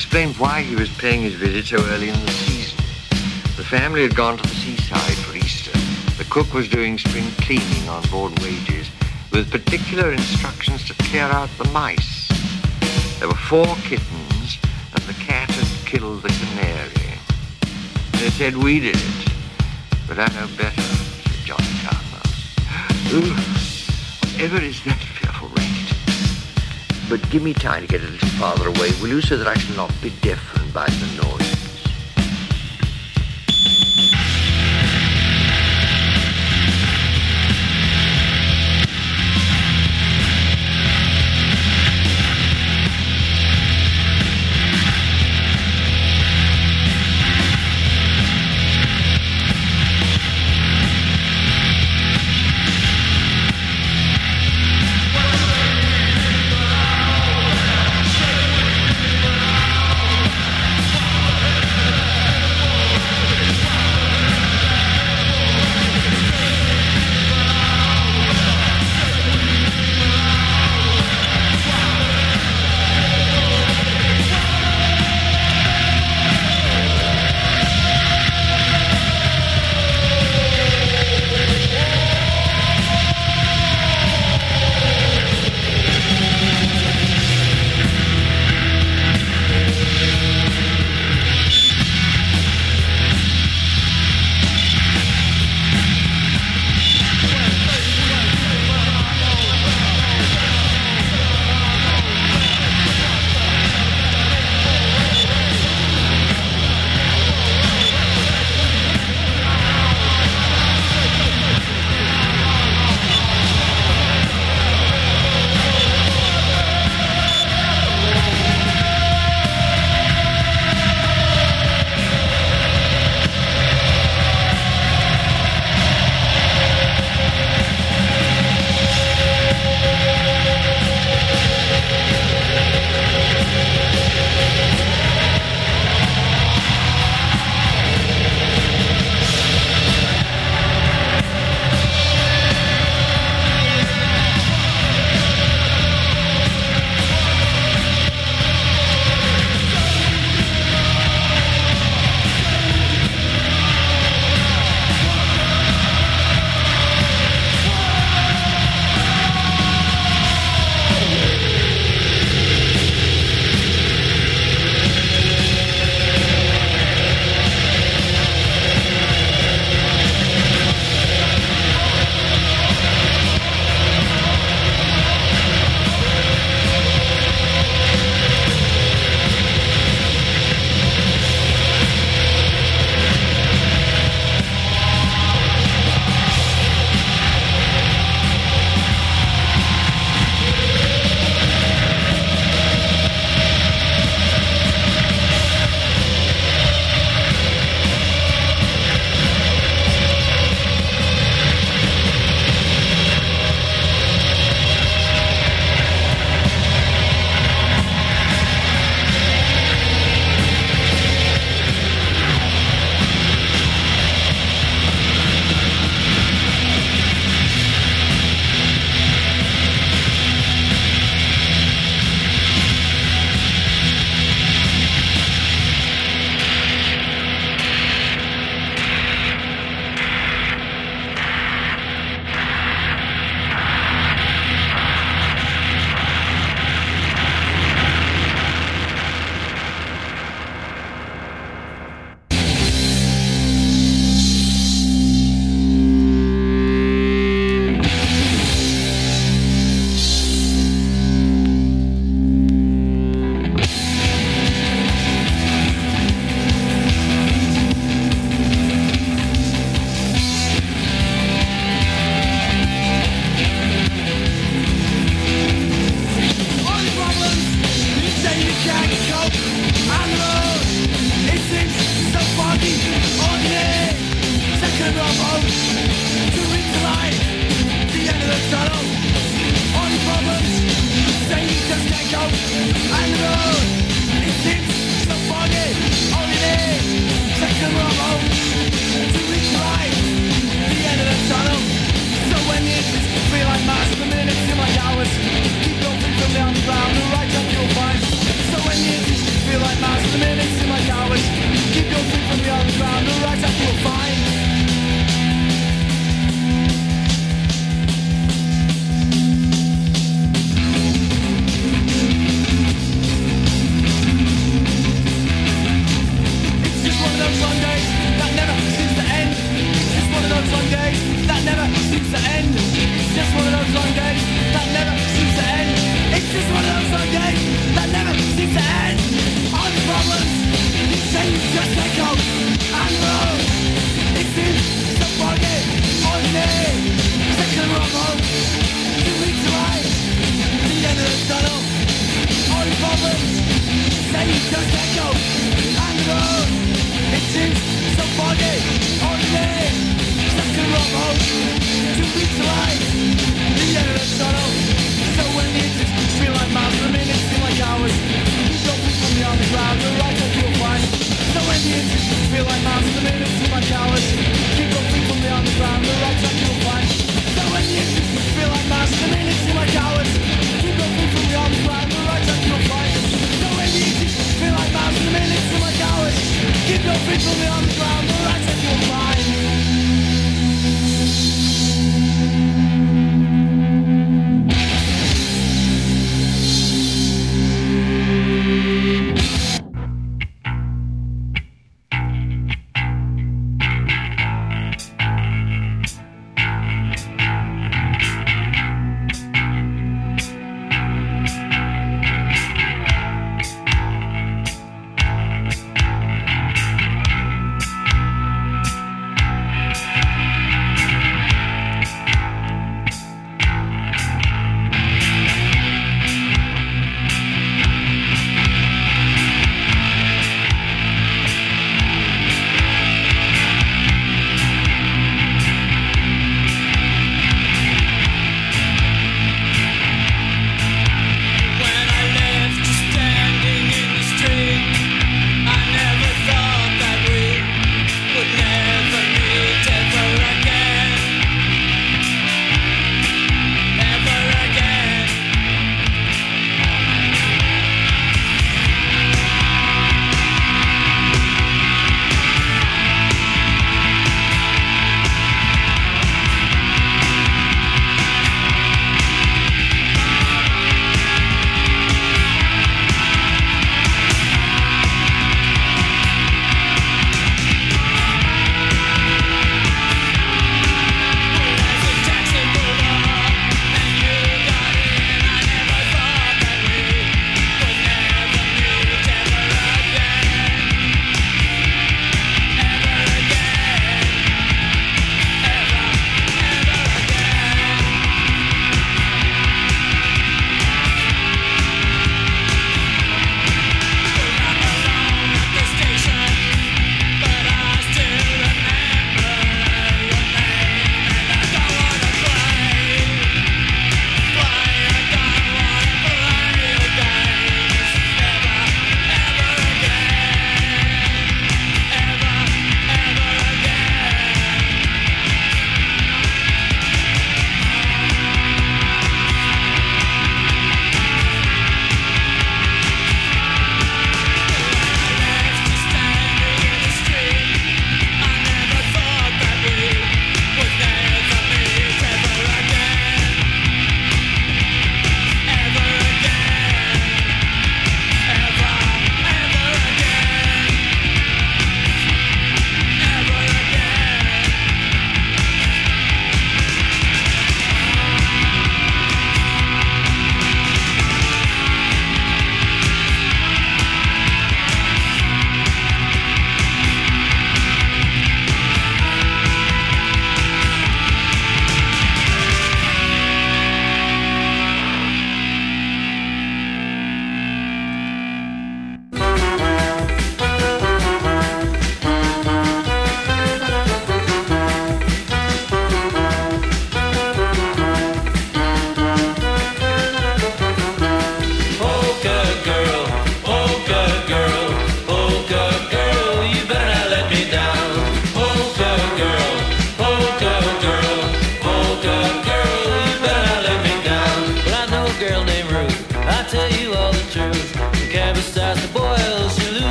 explained why he was paying his visit so early in the season. The family had gone to the seaside for Easter. The cook was doing spring cleaning on board wages with particular instructions to clear out the mice. There were four kittens, and the cat had killed the canary. They said we did it, but I know better, said Johnny Townmouse. Ooh, whatever is that? But give me time to get a little farther away, will you, so that I shall not be deafened by the noise.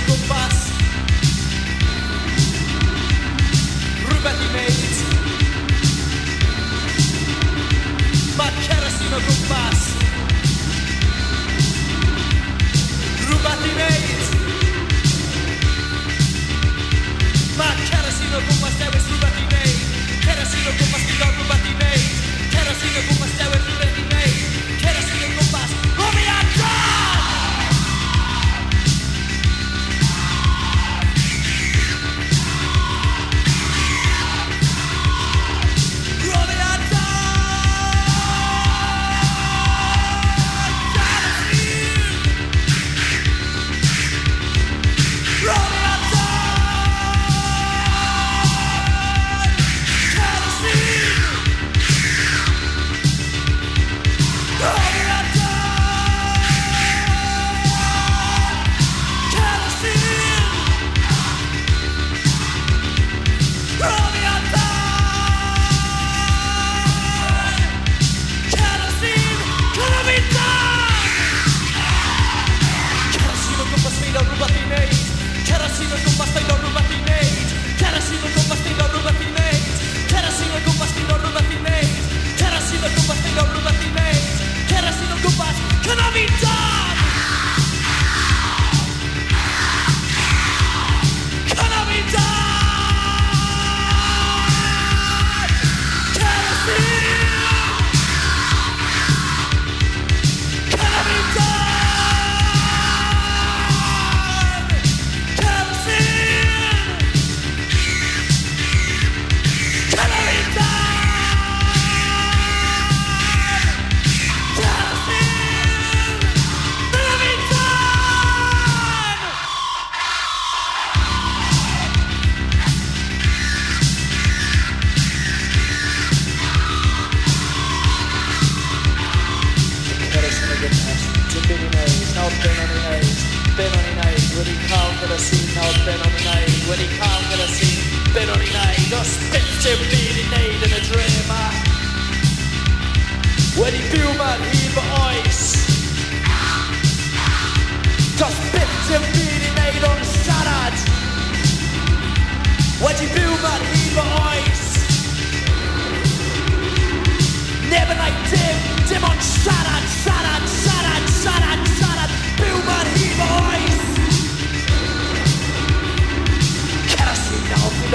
do passo.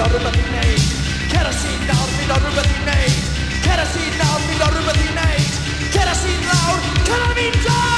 Darüberhinweg. Kerosene laut wie darüber hinweg. Kerosene laut wie darüber hinweg. Kerosene laut, Kerosene.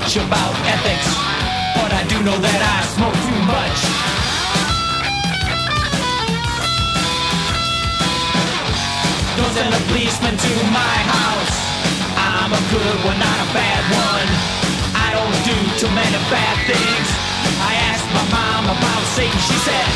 Much about ethics, but I do know that I smoke too much. Don't send a policeman to my house. I'm a good one, not a bad one. I don't do too many bad things. I asked my mom about Satan. She said,